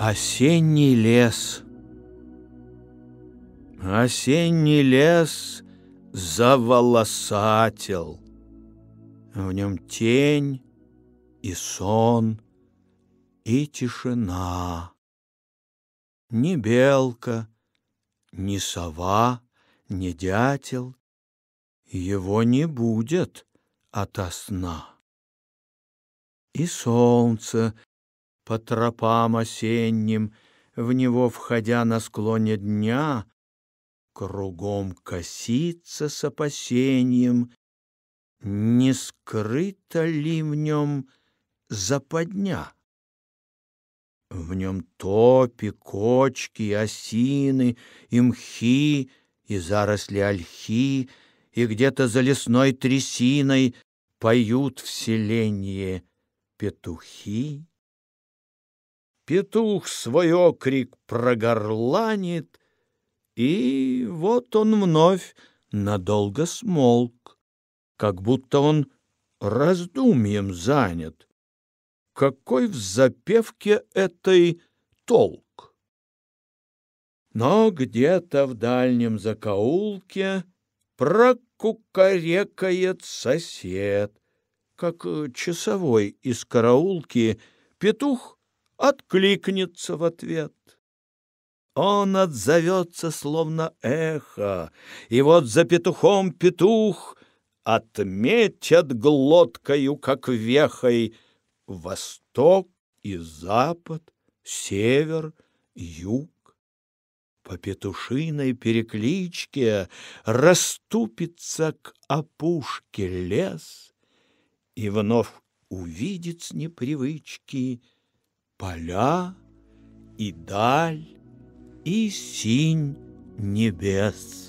Осенний лес Осенний лес заволосатил. В нем тень и сон, и тишина. Ни белка, ни сова, ни дятел Его не будет ото сна. И солнце по тропам осенним, В него входя на склоне дня, Кругом косится с опасением, Не скрыто ли в нем западня? В нем топи, кочки, осины, и мхи, и заросли ольхи, И где-то за лесной трясиной Поют в петухи. Петух свой окрик прогорланит, И вот он вновь надолго смолк, Как будто он раздумьем занят. Какой в запевке этой толк? Но где-то в дальнем закоулке Прокукарекает сосед, Как часовой из караулки Петух откликнется в ответ. Он отзовется, словно эхо, и вот за петухом петух отметят глоткою, как вехой, восток и запад, север, юг. По петушиной перекличке расступится к опушке лес, и вновь увидит с непривычки — поля и даль, и синь небес.